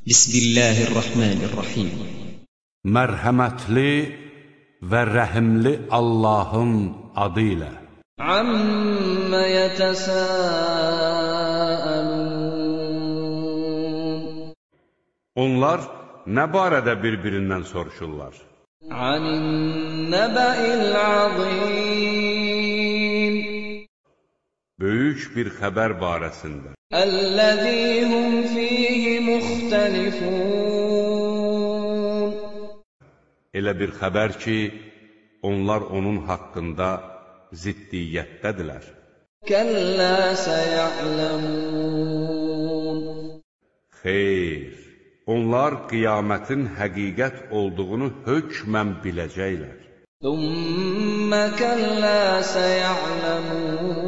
Bismillahirrahmanirrahim. Mərhəmətli və rəhimli Allahın adı ilə. Amma yətəsəəlun Onlar nə barədə bir-birindən soruşurlar? Anin nəbəil azim. Böyük bir xəbər barəsində. Əlləzihum مُخْتَلِفُونَ Elə bir xəbər ki, onlar onun haqqında ziddiyyətdədirlər. كَلَّا سَيَعْلَمُونَ Xeyr, onlar qiyamətin həqiqət olduğunu hökmən biləcəklər. ثُمَّ كَلَّا سَيَعْلَمُونَ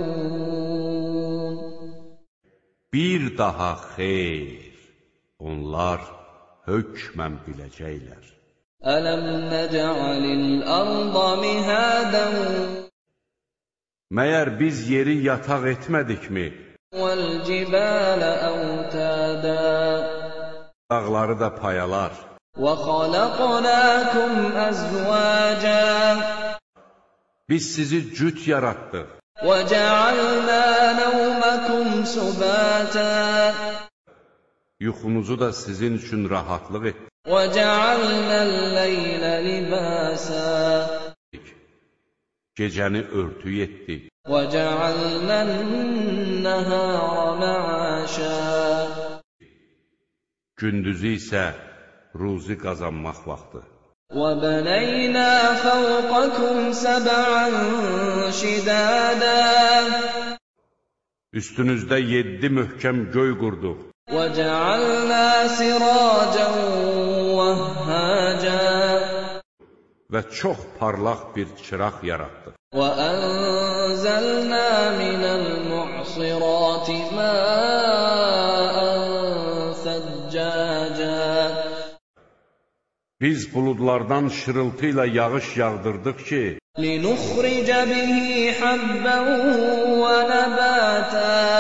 Bir daha xeyr, onlar hökmən biləcəklər. أَلَمْ نَجْعَلِ الْأَرْضَ مِهَادًا Məyər biz yeri yataq etmədikmi? وَالْجِبَالَ أَوْتَادًا Dağları da payalar. وَخَلَقْنَاكُمْ أَزْوَاجًا Biz sizi cüt yaratdıq. وَجَعَلْنَا نَوْمَكُمْ سُبَاتًا Yuxunuzu da sizin üçün rahatlıq etdik. وَجَعَلْنَا اللَّيْلَ لِبَاسًا Gecəni örtü etdik. وَجَعَلْنَا النَّهَارَ مَعَاشًا Gündüzü isə ruzi qazanmaq vaxtı. وَبَنَيْنَا فَوْقَكُمْ سَبْعًا شِدَادًا Üstünüzdə yeddi möhkəm göy qurduq. وَجَعَلْنَا سِرَاجًا وَهَّاجًا və çox parlaq bir çıraq yaratdıq. وَأَنزَلْنَا مِنَ الْمُعْصِرَاتِ مَاءً ثَجَّاجًا Biz buludlardan şırıltı ilə yağış yağdırdıq ki, لِنُخْرِجَ بِهِ حَبًّا وَنَبَاتًا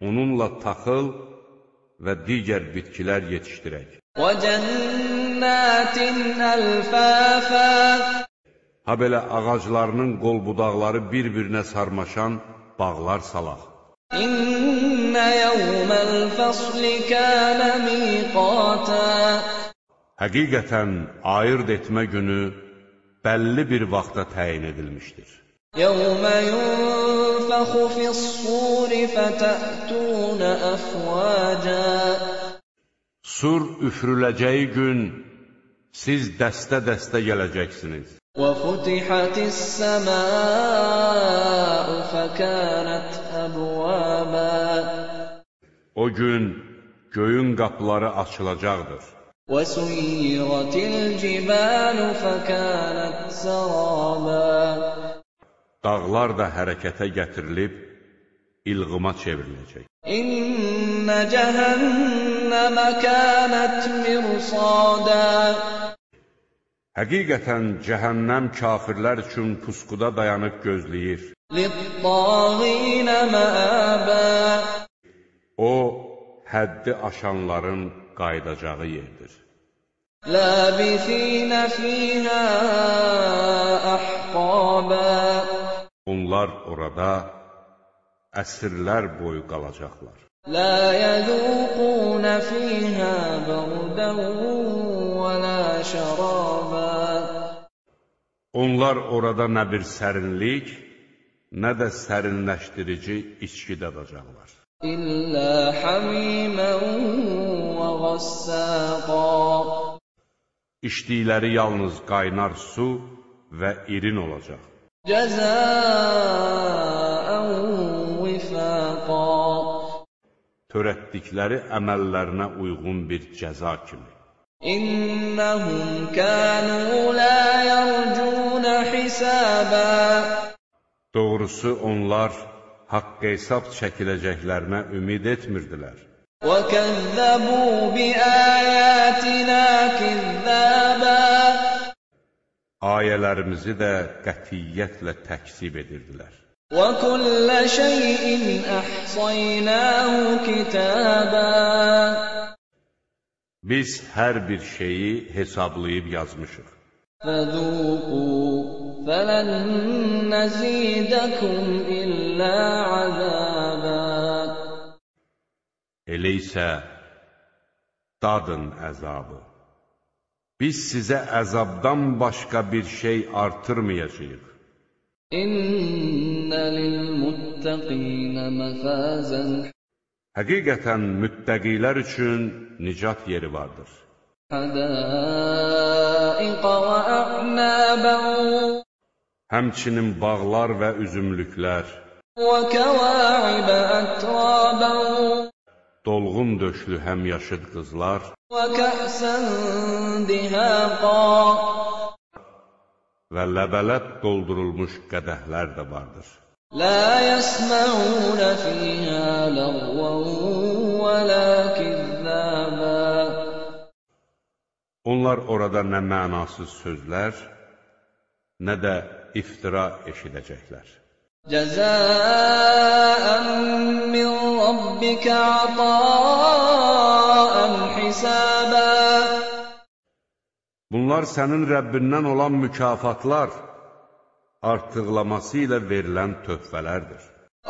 onunla taxıl və digər bitkilər yetişdirək. Və cənnətin əlfəfə Ha belə ağaclarının qol budaqları bir-birinə sarmaşan bağlar salaq. İnnə yəvməl fəsli kənə miqatə Həqiqətən ayırt etmə günü bəlli bir vaxta təyin edilmişdir. يَوْمَ يُنفَخُ فِي الصُّورِ فَتَأْتُونَ أَفْوَاجًا Sur üfürüləcəyi gün siz dəstə-dəstə gələcəksiniz. وَفُتِحَتِ السَّمَاءُ فَكَانَتْ أَبْوَابًا O gün göyün qapıları açılacaqdır. وَسُيِّرَتِ الْجِبَالُ فَكَانَتْ سَرَابًا dağlar da hərəkətə gətirilib ilğıma çevriləcək. İnnə cəhənnəmə kənət mirsadə Həqiqətən cəhənnəm kafirlər üçün pusquda dayanıb gözləyir. Littağinə məəbə O, həddi aşanların qayıdacağı yerdir. Ləbisinə fiyhə əhqabə Onlar orada əsrlər boyu qalacaqlar. Lə yəzuqunə fīhə bərdən və lə şərabə Onlar orada nə bir sərinlik, nə də sərinləşdirici içki dadacaqlar. İllə həmimən və qəssəqa İçdikləri yalnız qaynar su və irin olacaq جَزَاءً وِفَاقًا Törətdikləri əməllərinə uyğun bir cəza kimi. إِنَّهُمْ كَانُوا لَا يَرْجُونَ حِسَابًا Doğrusu onlar haqq hesab çəkiləcəklərinə ümid etmirdilər. وَكَذَّبُوا بِآيَاتِنَا كِذَّابًا Ayələrimizi də qətiyyətlə təkzib edirdilər. وَكُلَّ شَيْءٍ أَحْصَيْنَاهُ كِتَابًا Biz hər bir şeyi hesablayıb yazmışıq. فذوقوا فلن نزيدكم إلا عذابا Elə isə dadın əzabı. biz sizə əzabdan başqa bir şey artırmayacağıq. İnna lilmuttaqina mafazan. Həqiqətən müttəqilər üçün nicat yeri vardır. Hadaiqa və a'naban Həmçinin bağlar və üzümlüklər. Və kəvaiba atraban Dolğun döşlü həmyaşıd qızlar. وكأسا دهاقا və ləbələb doldurulmuş qədəhlər də vardır. لا يسمعون فيها لغوا ولا كذابا Onlar orada nə mənasız sözlər, nə də iftira eşidəcəklər. جزاء من ربك عطاء Bunlar sənin Rəbbindən olan mükafatlar artıqlaması ilə verilən töhfələrdir.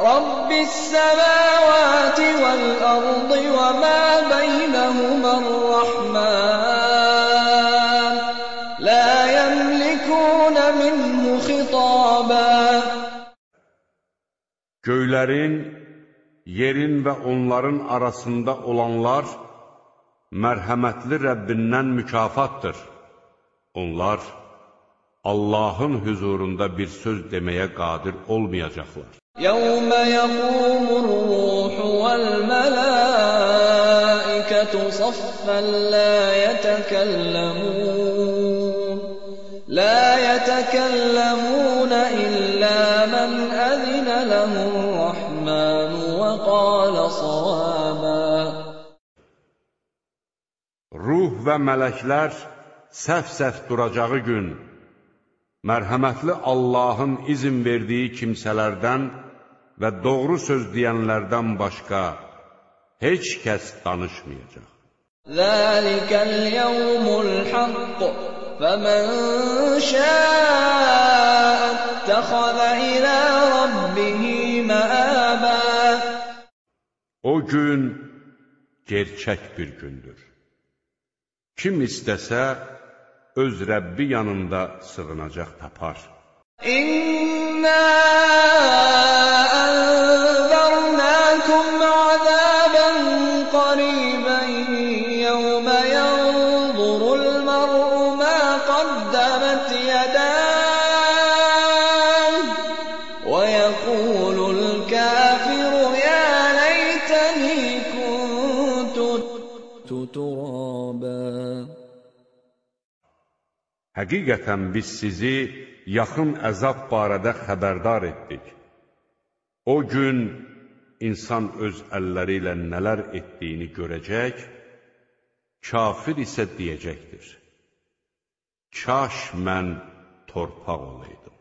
Rabbis səməvəti vəl-ərdi və mə beynəhumən rəhmən Lə yəmlikunə minhu xitabə Göylərin, yerin və onların arasında olanlar mərhəmətli Rəbbindən mükafatdır. Onlar Allahın huzurunda bir söz deməyə qadir olmayacaqlar. Yəvmə yəqumur ruhu vəl mələikətü saffən la yətəkəlləmun la yətəkəlləmun illə mən əzinə ləhur rəhmənu və qalə savabə Ruh və mələklər səf-səf duracağı gün, mərhəmətli Allahın izin verdiyi kimsələrdən və doğru söz deyənlərdən başqa heç kəs danışmayacaq. ذلك اليوم الحق فمن شاء اتخذ إلى ربه مآبا O gün gerçək bir gündür. Kim istəsə, öz Rəbbi yanında sığınacaq tapar. İnna anzarnakum azaban qariban yawma yanzurul mar'u ma qaddamat yadahu Həqiqətən biz sizi yaxın əzab barədə xəbərdar etdik. O gün insan öz əlləri ilə nələr etdiyini görəcək, kafir isə deyəcəkdir. Kaş mən torpaq olaydım.